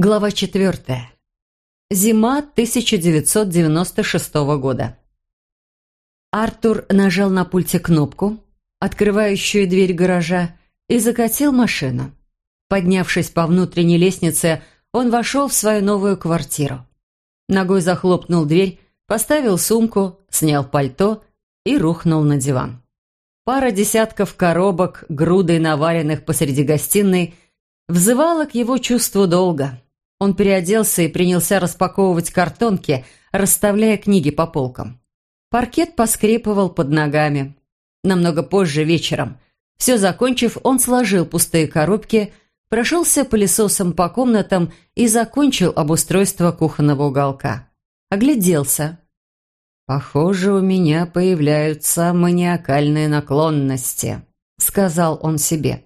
Глава четвертая. Зима 1996 года. Артур нажал на пульте кнопку, открывающую дверь гаража, и закатил машину. Поднявшись по внутренней лестнице, он вошел в свою новую квартиру. Ногой захлопнул дверь, поставил сумку, снял пальто и рухнул на диван. Пара десятков коробок, грудой наваленных посреди гостиной, взывала к его чувству долга – он переоделся и принялся распаковывать картонки, расставляя книги по полкам. Паркет поскрипывал под ногами. Намного позже, вечером, все закончив, он сложил пустые коробки, прошелся пылесосом по комнатам и закончил обустройство кухонного уголка. Огляделся. «Похоже, у меня появляются маниакальные наклонности», — сказал он себе.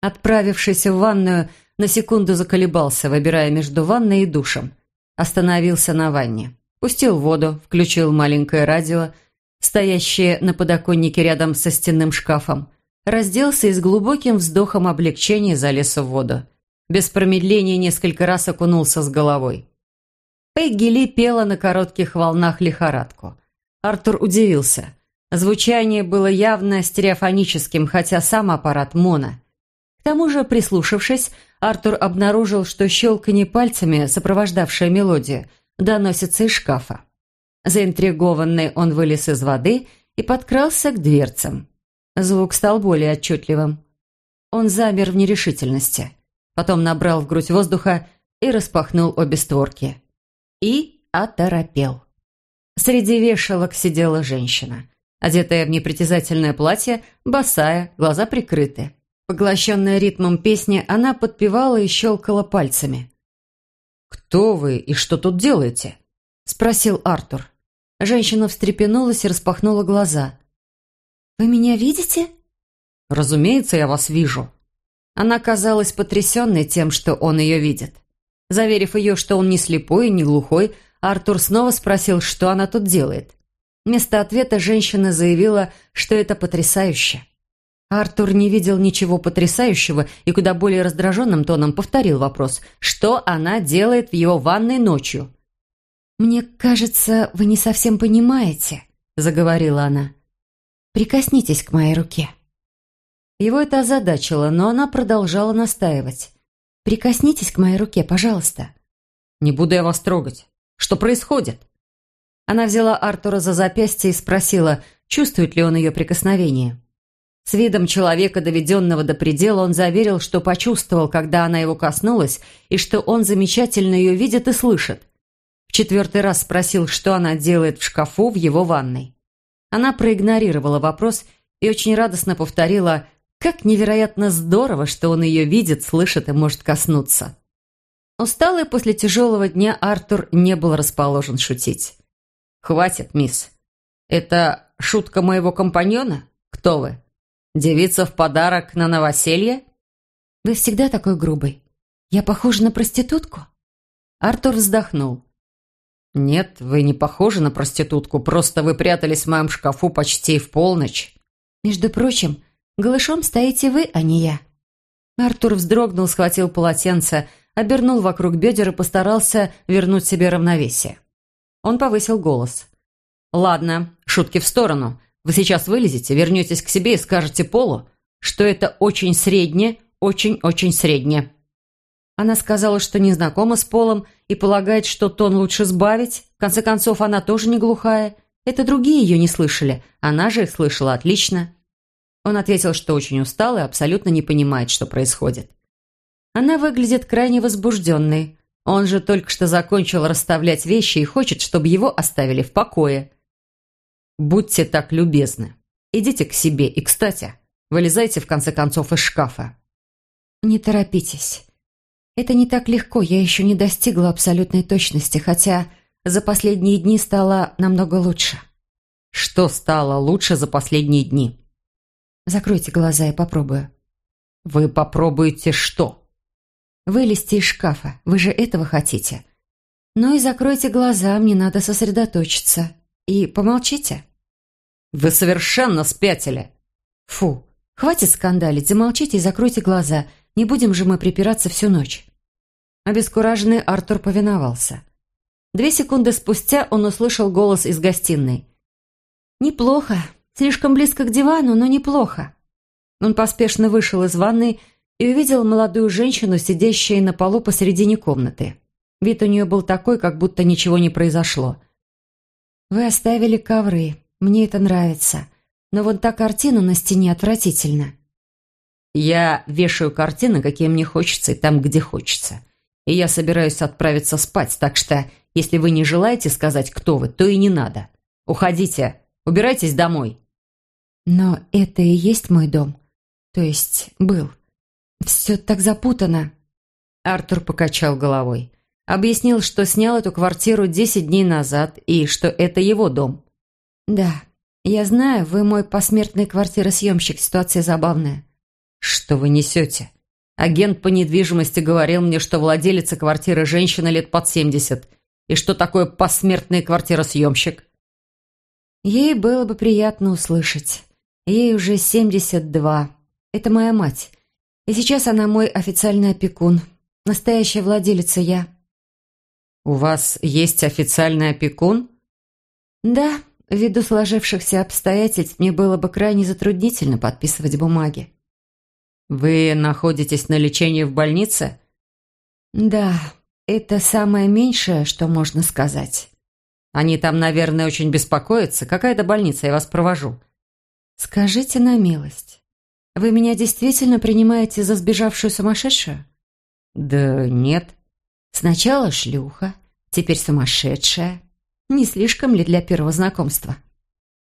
Отправившись в ванную, на секунду заколебался, выбирая между ванной и душем. Остановился на ванне. Пустил воду, включил маленькое радио, стоящее на подоконнике рядом со стенным шкафом. Разделся и с глубоким вздохом облегчения залез в воду. Без промедления несколько раз окунулся с головой. Пегги Ли пела на коротких волнах лихорадку. Артур удивился. Звучание было явно стереофоническим, хотя сам аппарат моно. К тому же, прислушавшись, Артур обнаружил, что щелканье пальцами, сопровождавшее мелодию, доносится из шкафа. Заинтригованный он вылез из воды и подкрался к дверцам. Звук стал более отчетливым. Он замер в нерешительности. Потом набрал в грудь воздуха и распахнул обе створки. И оторопел. Среди вешалок сидела женщина, одетая в непритязательное платье, босая, глаза прикрыты. Поглощенная ритмом песни, она подпевала и щелкала пальцами. «Кто вы и что тут делаете?» – спросил Артур. Женщина встрепенулась и распахнула глаза. «Вы меня видите?» «Разумеется, я вас вижу». Она казалась потрясенной тем, что он ее видит. Заверив ее, что он не слепой и не глухой, Артур снова спросил, что она тут делает. Вместо ответа женщина заявила, что это потрясающе. Артур не видел ничего потрясающего и куда более раздраженным тоном повторил вопрос, что она делает в его ванной ночью. «Мне кажется, вы не совсем понимаете», — заговорила она. «Прикоснитесь к моей руке». Его это озадачило, но она продолжала настаивать. «Прикоснитесь к моей руке, пожалуйста». «Не буду я вас трогать. Что происходит?» Она взяла Артура за запястье и спросила, чувствует ли он ее прикосновение. С видом человека, доведенного до предела, он заверил, что почувствовал, когда она его коснулась, и что он замечательно ее видит и слышит. В четвертый раз спросил, что она делает в шкафу в его ванной. Она проигнорировала вопрос и очень радостно повторила, как невероятно здорово, что он ее видит, слышит и может коснуться. Усталый после тяжелого дня Артур не был расположен шутить. «Хватит, мисс. Это шутка моего компаньона? Кто вы?» Девица в подарок на новоселье? Вы всегда такой грубый. Я похожа на проститутку? Артур вздохнул. «Нет, вы не похожи на проститутку, просто вы прятались в моем шкафу почти в полночь». «Между прочим, голышом стоите вы, а не я». Артур вздрогнул, схватил полотенце, обернул вокруг бедер и постарался вернуть себе равновесие. Он повысил голос. «Ладно, шутки в сторону. Вы сейчас вылезете, вернетесь к себе и скажете Полу, что это очень среднее, очень-очень среднее. Она сказала, что не знакома с Полом и полагает, что тон лучше сбавить. В конце концов, она тоже не глухая. Это другие ее не слышали, она же их слышала отлично. Он ответил, что очень устал и абсолютно не понимает, что происходит. Она выглядит крайне возбужденной. Он же только что закончил расставлять вещи и хочет, чтобы его оставили в покое. «Будьте так любезны. Идите к себе и, кстати, вылезайте в конце концов из шкафа». «Не торопитесь. Это не так легко, я еще не достигла абсолютной точности, хотя за последние дни стало намного лучше». «Что стало лучше за последние дни?» «Закройте глаза, я попробую». «Вы попробуете что?» «Вылезти из шкафа. Вы же этого хотите». «Ну и закройте глаза, мне надо сосредоточиться. И помолчите». «Вы совершенно спятили!» «Фу! Хватит скандалить, замолчите и закройте глаза. Не будем же мы припираться всю ночь». Обескураженный Артур повиновался. Две секунды спустя он услышал голос из гостиной. «Неплохо. Слишком близко к дивану, но неплохо». Он поспешно вышел из ванной и увидел молодую женщину, сидящую на полу посередине комнаты. Вид у нее был такой, как будто ничего не произошло. «Вы оставили ковры. Мне это нравится. Но вот та картина на стене отвратительна». «Я вешаю картины, какие мне хочется, и там, где хочется. И я собираюсь отправиться спать, так что, если вы не желаете сказать, кто вы, то и не надо. Уходите, убирайтесь домой». «Но это и есть мой дом. То есть был. Все так запутано». Артур покачал головой. Объяснил, что снял эту квартиру десять дней назад и что это его дом. «Да, я знаю, вы мой посмертный квартиросъемщик. Ситуация забавная». «Что вы несете? Агент по недвижимости говорил мне, что владелица квартиры женщина лет под семьдесят. И что такое посмертный квартиросъемщик?» Ей было бы приятно услышать. Ей уже семьдесят два. Это моя мать. И сейчас она мой официальный опекун. Настоящая владелица я. «У вас есть официальный опекун?» «Да, ввиду сложившихся обстоятельств мне было бы крайне затруднительно подписывать бумаги». «Вы находитесь на лечении в больнице?» «Да, это самое меньшее, что можно сказать». «Они там, наверное, очень беспокоятся. Какая-то больница, я вас провожу». «Скажите на милость, вы меня действительно принимаете за сбежавшую сумасшедшую?» «Да нет». Сначала шлюха, теперь сумасшедшая. Не слишком ли для первого знакомства?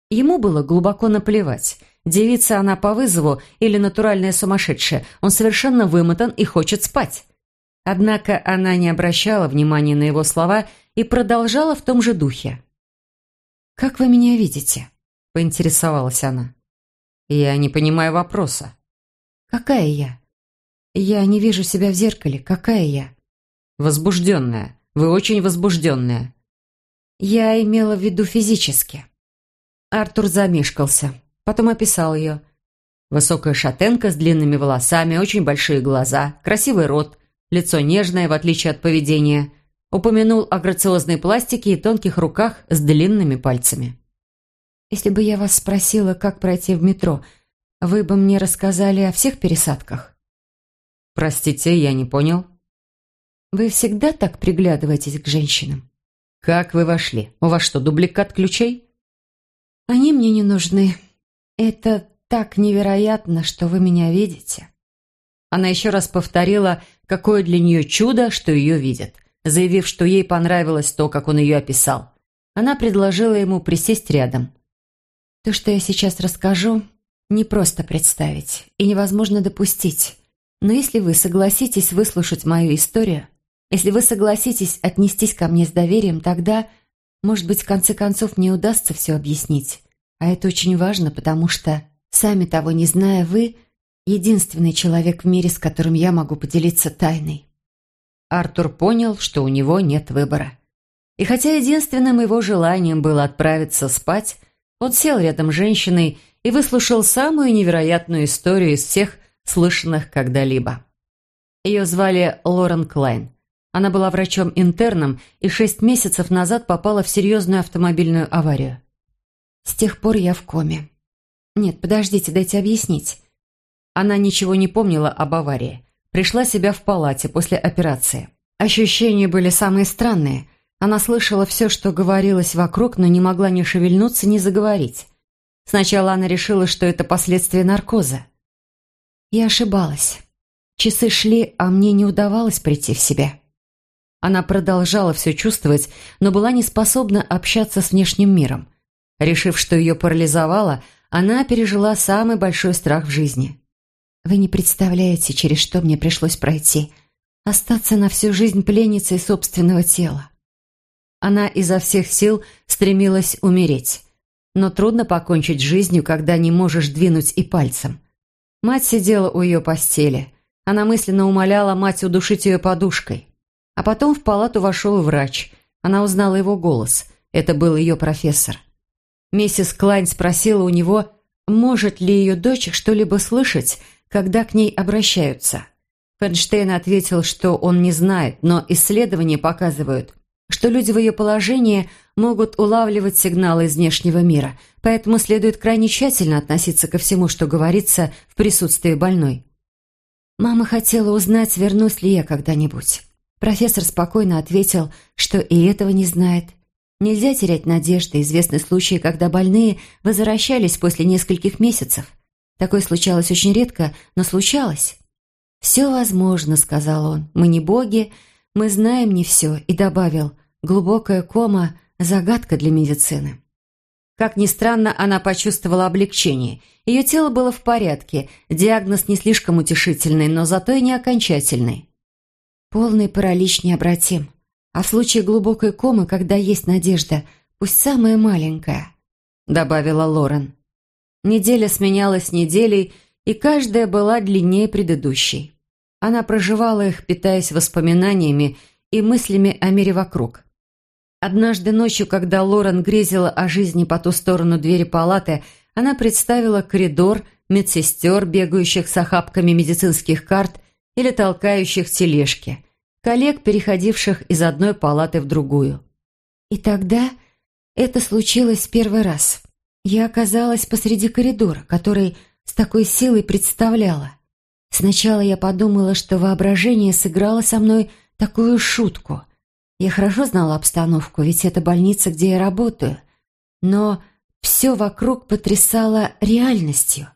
Ему было глубоко наплевать. Девица она по вызову или натуральная сумасшедшая. Он совершенно вымотан и хочет спать. Однако она не обращала внимания на его слова и продолжала в том же духе. «Как вы меня видите?» – поинтересовалась она. «Я не понимаю вопроса». «Какая я?» «Я не вижу себя в зеркале. Какая я?» Возбужденная. Вы очень возбужденная. Я имела в виду физически. Артур замешкался. Потом описал ее. Высокая шатенка с длинными волосами, очень большие глаза, красивый рот, лицо нежное, в отличие от поведения. Упомянул о грациозной пластике и тонких руках с длинными пальцами. «Если бы я вас спросила, как пройти в метро, вы бы мне рассказали о всех пересадках?» «Простите, я не понял». Вы всегда так приглядываетесь к женщинам? Как вы вошли? У вас что, дубликат ключей? Они мне не нужны. Это так невероятно, что вы меня видите. Она еще раз повторила, какое для нее чудо, что ее видят, заявив, что ей понравилось то, как он ее описал. Она предложила ему присесть рядом. То, что я сейчас расскажу, не просто представить и невозможно допустить. Но если вы согласитесь выслушать мою историю, если вы согласитесь отнестись ко мне с доверием, тогда, может быть, в конце концов мне удастся все объяснить. А это очень важно, потому что, сами того не зная, вы — единственный человек в мире, с которым я могу поделиться тайной». Артур понял, что у него нет выбора. И хотя единственным его желанием было отправиться спать, он сел рядом с женщиной и выслушал самую невероятную историю из всех слышанных когда-либо. Ее звали Лорен Клайн. Она была врачом-интерном и шесть месяцев назад попала в серьезную автомобильную аварию. С тех пор я в коме. Нет, подождите, дайте объяснить. Она ничего не помнила об аварии. Пришла себя в палате после операции. Ощущения были самые странные. Она слышала все, что говорилось вокруг, но не могла ни шевельнуться, ни заговорить. Сначала она решила, что это последствия наркоза. Я ошибалась. Часы шли, а мне не удавалось прийти в себя. Она продолжала все чувствовать, но была не способна общаться с внешним миром. Решив, что ее парализовало, она пережила самый большой страх в жизни. «Вы не представляете, через что мне пришлось пройти. Остаться на всю жизнь пленницей собственного тела». Она изо всех сил стремилась умереть. Но трудно покончить жизнью, когда не можешь двинуть и пальцем. Мать сидела у ее постели. Она мысленно умоляла мать удушить ее подушкой. А потом в палату вошел врач. Она узнала его голос. Это был ее профессор. Миссис Клайн спросила у него, может ли ее дочь что-либо слышать, когда к ней обращаются. Фернштейн ответил, что он не знает, но исследования показывают, что люди в ее положении могут улавливать сигналы из внешнего мира, поэтому следует крайне тщательно относиться ко всему, что говорится в присутствии больной. Мама хотела узнать, вернусь ли я когда-нибудь. Профессор спокойно ответил, что и этого не знает. Нельзя терять надежды, известны случаи, когда больные возвращались после нескольких месяцев. Такое случалось очень редко, но случалось. «Все возможно», — сказал он. «Мы не боги, мы знаем не все», и добавил, «глубокая кома — загадка для медицины». Как ни странно, она почувствовала облегчение. Ее тело было в порядке, диагноз не слишком утешительный, но зато и не окончательный. Полный паралич необратим. А в случае глубокой комы, когда есть надежда, пусть самая маленькая, добавила Лорен. Неделя сменялась неделей, и каждая была длиннее предыдущей. Она проживала их, питаясь воспоминаниями и мыслями о мире вокруг. Однажды ночью, когда Лорен грезила о жизни по ту сторону двери палаты, она представила коридор, медсестер, бегающих с охапками медицинских карт или толкающих тележки, коллег, переходивших из одной палаты в другую. И тогда это случилось первый раз. Я оказалась посреди коридора, который с такой силой представляла. Сначала я подумала, что воображение сыграло со мной такую шутку. Я хорошо знала обстановку, ведь это больница, где я работаю. Но все вокруг потрясало реальностью.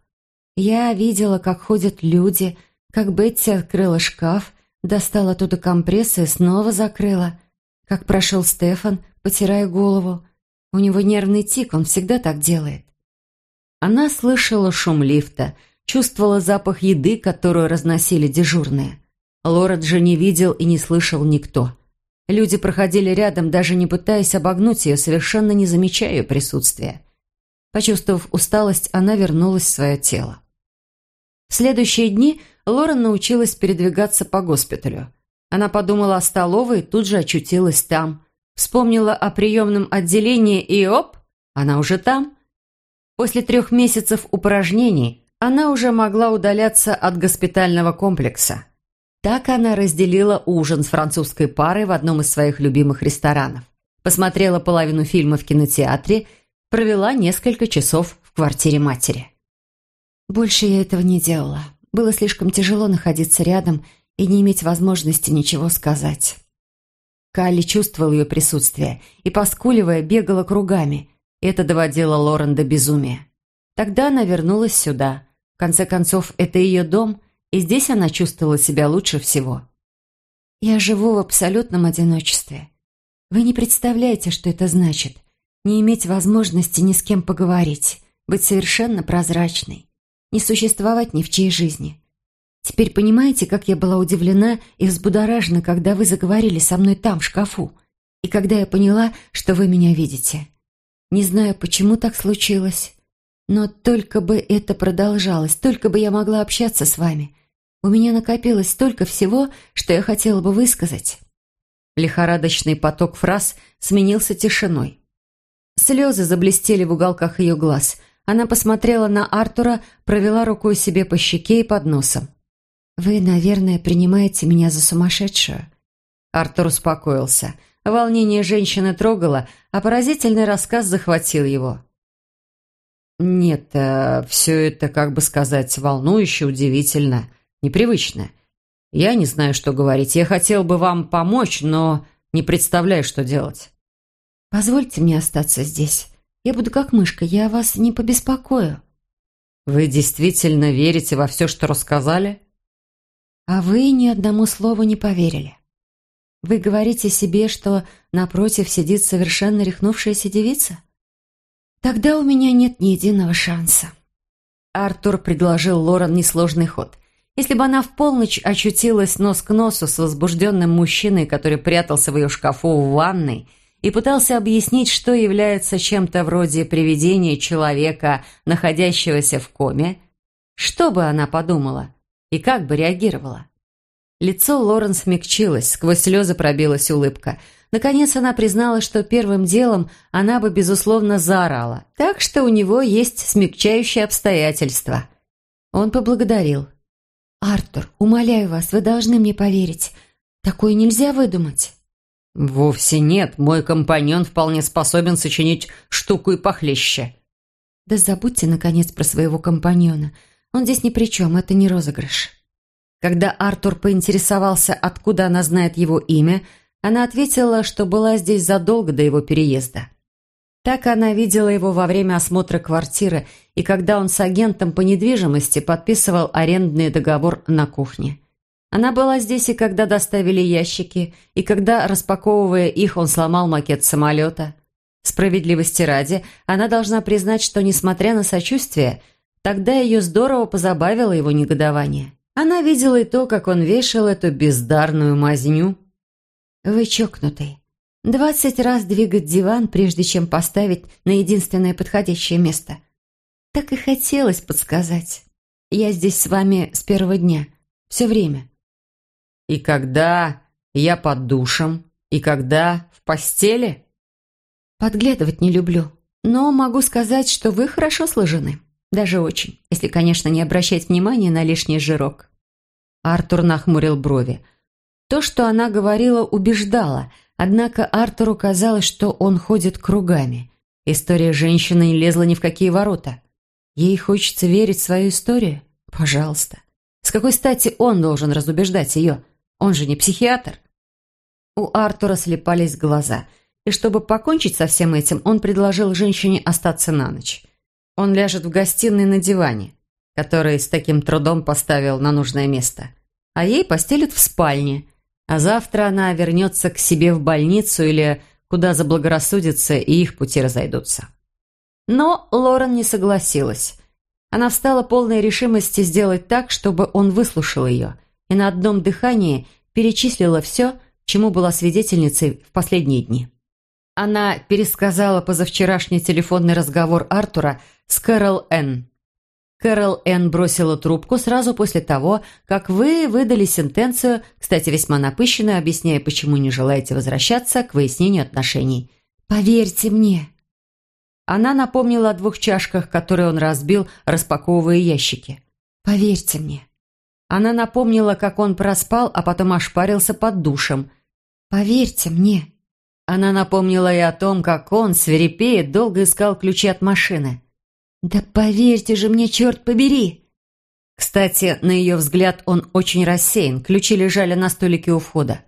Я видела, как ходят люди, как Бетти открыла шкаф, достала оттуда компрессы и снова закрыла. Как прошел Стефан, потирая голову. У него нервный тик, он всегда так делает. Она слышала шум лифта, чувствовала запах еды, которую разносили дежурные. Лорет же не видел и не слышал никто. Люди проходили рядом, даже не пытаясь обогнуть ее, совершенно не замечая ее присутствия. Почувствовав усталость, она вернулась в свое тело. Следующие дни Лорен научилась передвигаться по госпиталю. Она подумала о столовой и тут же очутилась там. Вспомнила о приемном отделении и оп, она уже там. После трех месяцев упражнений она уже могла удаляться от госпитального комплекса. Так она разделила ужин с французской парой в одном из своих любимых ресторанов. Посмотрела половину фильма в кинотеатре, провела несколько часов в квартире матери. Больше я этого не делала. Было слишком тяжело находиться рядом и не иметь возможности ничего сказать. Калли чувствовал ее присутствие и, поскуливая, бегала кругами. Это доводило Лорен до безумия. Тогда она вернулась сюда. В конце концов, это ее дом, и здесь она чувствовала себя лучше всего. «Я живу в абсолютном одиночестве. Вы не представляете, что это значит. Не иметь возможности ни с кем поговорить, быть совершенно прозрачной не существовать ни в чьей жизни. Теперь понимаете, как я была удивлена и взбудоражена, когда вы заговорили со мной там, в шкафу, и когда я поняла, что вы меня видите. Не знаю, почему так случилось, но только бы это продолжалось, только бы я могла общаться с вами. У меня накопилось столько всего, что я хотела бы высказать». Лихорадочный поток фраз сменился тишиной. Слезы заблестели в уголках ее глаз – она посмотрела на Артура, провела рукой себе по щеке и под носом. «Вы, наверное, принимаете меня за сумасшедшую?» Артур успокоился. Волнение женщины трогало, а поразительный рассказ захватил его. «Нет, э, все это, как бы сказать, волнующе, удивительно, непривычно. Я не знаю, что говорить. Я хотел бы вам помочь, но не представляю, что делать». «Позвольте мне остаться здесь. Я буду как мышка, я вас не побеспокою». «Вы действительно верите во все, что рассказали?» «А вы ни одному слову не поверили. Вы говорите себе, что напротив сидит совершенно рехнувшаяся девица? Тогда у меня нет ни единого шанса». Артур предложил Лорен несложный ход. Если бы она в полночь очутилась нос к носу с возбужденным мужчиной, который прятался в ее шкафу в ванной, и пытался объяснить, что является чем-то вроде привидения человека, находящегося в коме, что бы она подумала и как бы реагировала. Лицо Лорен смягчилось, сквозь слезы пробилась улыбка. Наконец она признала, что первым делом она бы, безусловно, заорала, так что у него есть смягчающие обстоятельства. Он поблагодарил. «Артур, умоляю вас, вы должны мне поверить. Такое нельзя выдумать». «Вовсе нет. Мой компаньон вполне способен сочинить штуку и похлеще». «Да забудьте, наконец, про своего компаньона. Он здесь ни при чем, это не розыгрыш». Когда Артур поинтересовался, откуда она знает его имя, она ответила, что была здесь задолго до его переезда. Так она видела его во время осмотра квартиры и когда он с агентом по недвижимости подписывал арендный договор на кухне. Она была здесь и когда доставили ящики, и когда, распаковывая их, он сломал макет самолета. Справедливости ради, она должна признать, что, несмотря на сочувствие, тогда ее здорово позабавило его негодование. Она видела и то, как он вешал эту бездарную мазню. «Вы чокнутый. Двадцать раз двигать диван, прежде чем поставить на единственное подходящее место. Так и хотелось подсказать. Я здесь с вами с первого дня. Все время». «И когда я под душем? И когда в постели?» «Подглядывать не люблю, но могу сказать, что вы хорошо сложены». Даже очень, если, конечно, не обращать внимания на лишний жирок. Артур нахмурил брови. То, что она говорила, убеждала, однако Артуру казалось, что он ходит кругами. История женщины не лезла ни в какие ворота. Ей хочется верить в свою историю? Пожалуйста. С какой стати он должен разубеждать ее? Он же не психиатр. У Артура слепались глаза, и чтобы покончить со всем этим, он предложил женщине остаться на ночь. Он ляжет в гостиной на диване, который с таким трудом поставил на нужное место. А ей постелят в спальне. А завтра она вернется к себе в больницу или куда заблагорассудится, и их пути разойдутся. Но Лорен не согласилась. Она встала полной решимости сделать так, чтобы он выслушал ее, и на одном дыхании перечислила все, чему была свидетельницей в последние дни. Она пересказала позавчерашний телефонный разговор Артура с Кэрол Н. Кэрол Н. бросила трубку сразу после того, как вы выдали сентенцию, кстати, весьма напыщенную, объясняя, почему не желаете возвращаться к выяснению отношений. «Поверьте мне». Она напомнила о двух чашках, которые он разбил, распаковывая ящики. «Поверьте мне». Она напомнила, как он проспал, а потом ошпарился под душем. «Поверьте мне». Она напомнила и о том, как он, свирепея, долго искал ключи от машины. «Да поверьте же мне, черт побери!» Кстати, на ее взгляд он очень рассеян, ключи лежали на столике у входа.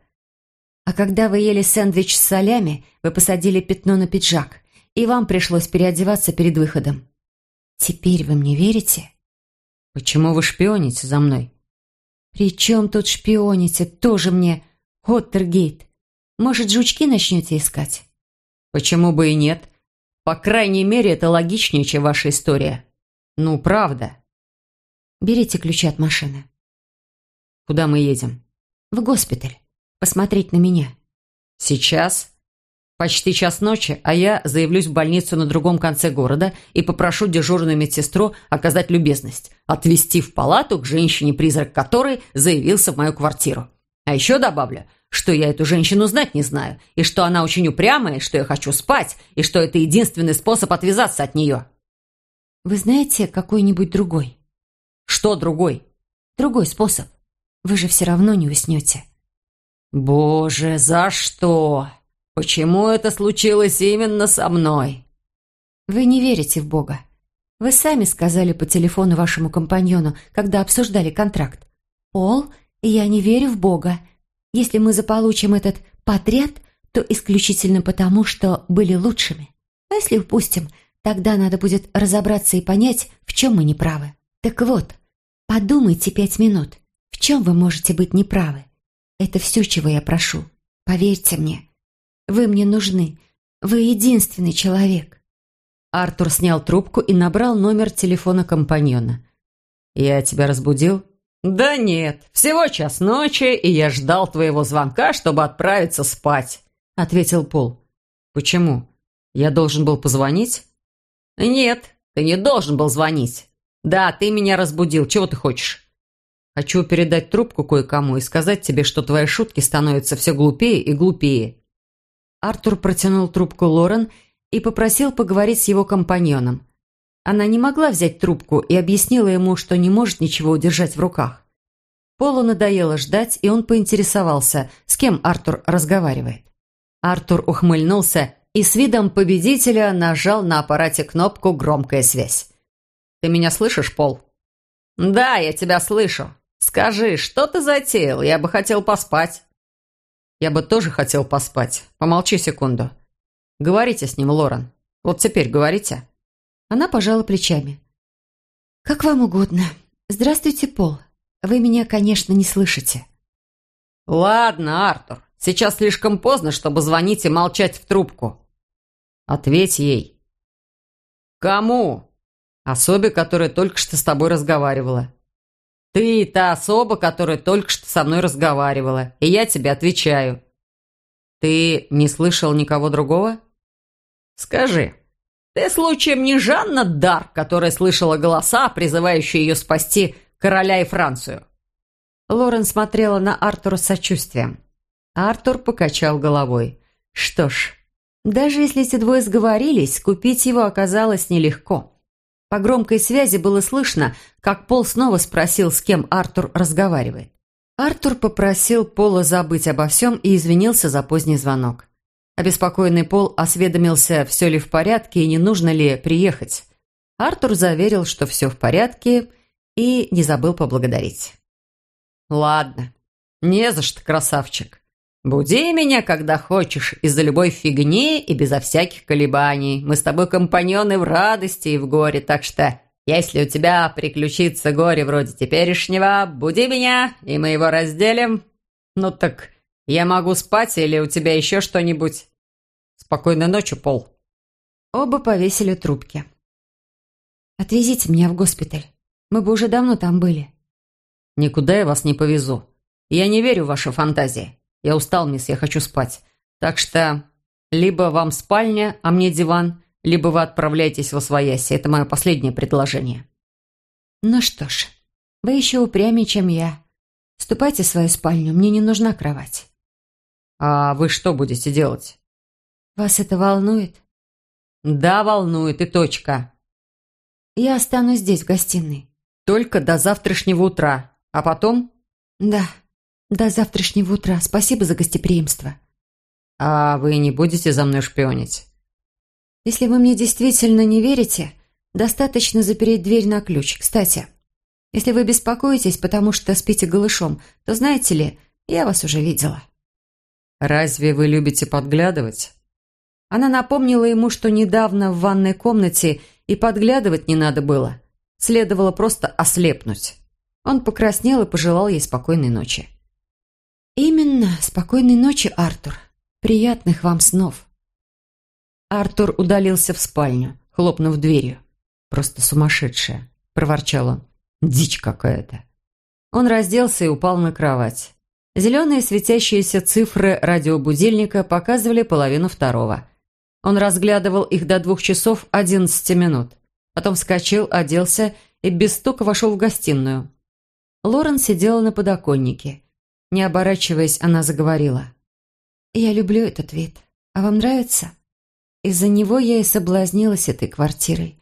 «А когда вы ели сэндвич с солями, вы посадили пятно на пиджак, и вам пришлось переодеваться перед выходом. Теперь вы мне верите?» «Почему вы шпионите за мной?» «При чем тут шпионите? Тоже мне Хоттергейт. Может, жучки начнете искать?» «Почему бы и нет? По крайней мере, это логичнее, чем ваша история. Ну, правда. Берите ключи от машины. Куда мы едем? В госпиталь. Посмотреть на меня. Сейчас? Почти час ночи, а я заявлюсь в больницу на другом конце города и попрошу дежурную медсестру оказать любезность, отвезти в палату к женщине-призрак которой заявился в мою квартиру. А еще добавлю, что я эту женщину знать не знаю, и что она очень упрямая, что я хочу спать, и что это единственный способ отвязаться от нее». «Вы знаете какой-нибудь другой?» «Что другой?» «Другой способ. Вы же все равно не уснете». «Боже, за что? Почему это случилось именно со мной?» «Вы не верите в Бога. Вы сами сказали по телефону вашему компаньону, когда обсуждали контракт. «Пол, я не верю в Бога. Если мы заполучим этот подряд, то исключительно потому, что были лучшими. А если упустим, тогда надо будет разобраться и понять, в чем мы неправы. Так вот, подумайте пять минут, в чем вы можете быть неправы. Это все, чего я прошу. Поверьте мне. Вы мне нужны. Вы единственный человек. Артур снял трубку и набрал номер телефона компаньона. «Я тебя разбудил?» «Да нет, всего час ночи, и я ждал твоего звонка, чтобы отправиться спать», — ответил Пол. «Почему? Я должен был позвонить?» «Нет, ты не должен был звонить. Да, ты меня разбудил. Чего ты хочешь?» «Хочу передать трубку кое-кому и сказать тебе, что твои шутки становятся все глупее и глупее». Артур протянул трубку Лорен и попросил поговорить с его компаньоном. Она не могла взять трубку и объяснила ему, что не может ничего удержать в руках. Полу надоело ждать, и он поинтересовался, с кем Артур разговаривает. Артур ухмыльнулся и с видом победителя нажал на аппарате кнопку «Громкая связь». «Ты меня слышишь, Пол?» «Да, я тебя слышу. Скажи, что ты затеял? Я бы хотел поспать». «Я бы тоже хотел поспать. Помолчи секунду. Говорите с ним, Лорен. Вот теперь говорите». Она пожала плечами. «Как вам угодно. Здравствуйте, Пол. Вы меня, конечно, не слышите». «Ладно, Артур. Сейчас слишком поздно, чтобы звонить и молчать в трубку. Ответь ей». «Кому?» «Особе, которая только что с тобой разговаривала». «Ты та особа, которая только что со мной разговаривала, и я тебе отвечаю». «Ты не слышал никого другого?» «Скажи, ты случаем не Жанна Дар, которая слышала голоса, призывающие ее спасти короля и Францию?» Лорен смотрела на Артура с сочувствием. Артур покачал головой. Что ж, даже если эти двое сговорились, купить его оказалось нелегко. По громкой связи было слышно, как Пол снова спросил, с кем Артур разговаривает. Артур попросил Пола забыть обо всем и извинился за поздний звонок. Обеспокоенный Пол осведомился, все ли в порядке и не нужно ли приехать. Артур заверил, что все в порядке и не забыл поблагодарить. «Ладно, не за что, красавчик. «Буди меня, когда хочешь, из-за любой фигни и безо всяких колебаний. Мы с тобой компаньоны в радости и в горе, так что, если у тебя приключится горе вроде теперешнего, буди меня, и мы его разделим. Ну так, я могу спать или у тебя еще что-нибудь? Спокойной ночи, Пол». Оба повесили трубки. «Отвезите меня в госпиталь. Мы бы уже давно там были». «Никуда я вас не повезу. Я не верю в ваши фантазии». Я устал, мисс, я хочу спать. Так что либо вам спальня, а мне диван, либо вы отправляетесь во свояси. Это мое последнее предложение». «Ну что ж, вы еще упрямее, чем я. Ступайте в свою спальню, мне не нужна кровать». «А вы что будете делать?» «Вас это волнует?» «Да, волнует, и точка». «Я останусь здесь, в гостиной». «Только до завтрашнего утра, а потом?» «Да, «До завтрашнего утра. Спасибо за гостеприимство». «А вы не будете за мной шпионить?» «Если вы мне действительно не верите, достаточно запереть дверь на ключ. Кстати, если вы беспокоитесь, потому что спите голышом, то знаете ли, я вас уже видела». «Разве вы любите подглядывать?» Она напомнила ему, что недавно в ванной комнате и подглядывать не надо было. Следовало просто ослепнуть. Он покраснел и пожелал ей спокойной ночи. «Именно. Спокойной ночи, Артур. Приятных вам снов». Артур удалился в спальню, хлопнув дверью. «Просто сумасшедшая», – проворчал он. «Дичь какая-то». Он разделся и упал на кровать. Зеленые светящиеся цифры радиобудильника показывали половину второго. Он разглядывал их до двух часов одиннадцати минут. Потом вскочил, оделся и без стука вошел в гостиную. Лорен сидела на подоконнике. Не оборачиваясь, она заговорила. «Я люблю этот вид. А вам нравится? Из-за него я и соблазнилась этой квартирой.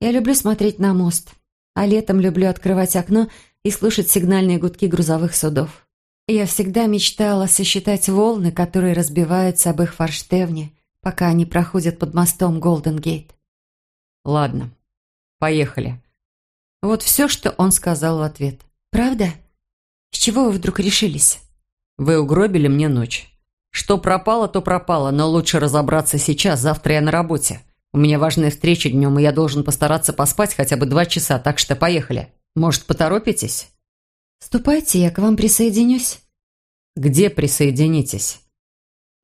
Я люблю смотреть на мост, а летом люблю открывать окно и слушать сигнальные гудки грузовых судов. Я всегда мечтала сосчитать волны, которые разбиваются об их форштевне, пока они проходят под мостом Голден-Гейт. «Ладно, поехали». Вот все, что он сказал в ответ. «Правда?» С чего вы вдруг решились? Вы угробили мне ночь. Что пропало, то пропало, но лучше разобраться сейчас, завтра я на работе. У меня важная встреча днем, и я должен постараться поспать хотя бы два часа, так что поехали. Может, поторопитесь? Ступайте, я к вам присоединюсь. Где присоединитесь?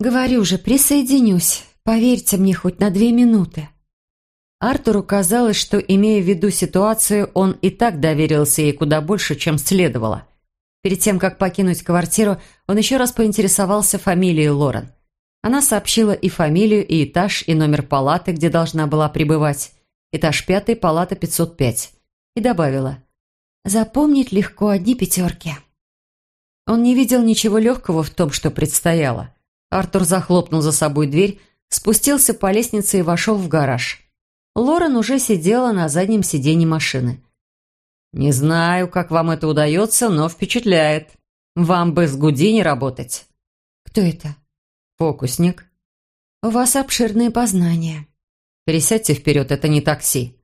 Говорю же, присоединюсь. Поверьте мне хоть на две минуты. Артуру казалось, что, имея в виду ситуацию, он и так доверился ей куда больше, чем следовало – Перед тем, как покинуть квартиру, он еще раз поинтересовался фамилией Лорен. Она сообщила и фамилию, и этаж, и номер палаты, где должна была пребывать. Этаж пятый, палата 505. И добавила. «Запомнить легко одни пятерки». Он не видел ничего легкого в том, что предстояло. Артур захлопнул за собой дверь, спустился по лестнице и вошел в гараж. Лорен уже сидела на заднем сиденье машины. «Не знаю, как вам это удается, но впечатляет. Вам бы с Гудини работать». «Кто это?» «Фокусник». «У вас обширные познания». «Пересядьте вперед, это не такси».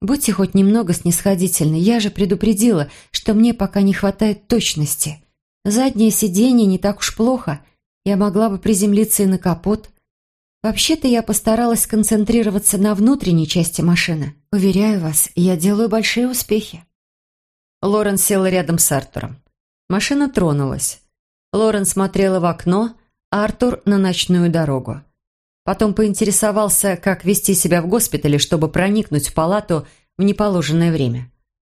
«Будьте хоть немного снисходительны. Я же предупредила, что мне пока не хватает точности. Заднее сиденье не так уж плохо. Я могла бы приземлиться и на капот. Вообще-то я постаралась сконцентрироваться на внутренней части машины. Уверяю вас, я делаю большие успехи». Лорен села рядом с Артуром. Машина тронулась. Лорен смотрела в окно, а Артур на ночную дорогу. Потом поинтересовался, как вести себя в госпитале, чтобы проникнуть в палату в неположенное время.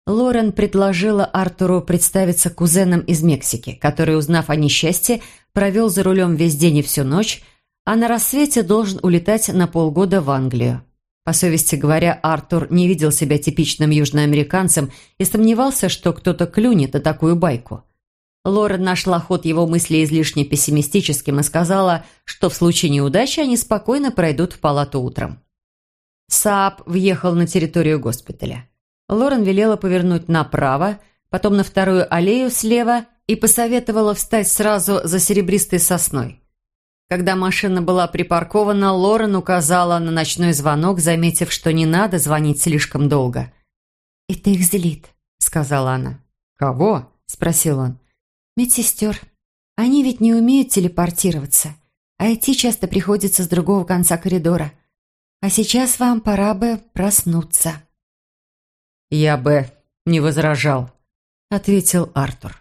Лорен предложила Артуру представиться кузеном из Мексики, который, узнав о несчастье, провел за рулем весь день и всю ночь, а на рассвете должен улетать на полгода в Англию. По совести говоря, Артур не видел себя типичным южноамериканцем и сомневался, что кто-то клюнет на такую байку. Лорен нашла ход его мысли излишне пессимистическим и сказала, что в случае неудачи они спокойно пройдут в палату утром. Сааб въехал на территорию госпиталя. Лорен велела повернуть направо, потом на вторую аллею слева и посоветовала встать сразу за серебристой сосной. Когда машина была припаркована, Лорен указала на ночной звонок, заметив, что не надо звонить слишком долго. «Это их злит», — сказала она. «Кого?» — спросил он медсестер. Они ведь не умеют телепортироваться, а идти часто приходится с другого конца коридора. А сейчас вам пора бы проснуться». «Я бы не возражал», — ответил Артур.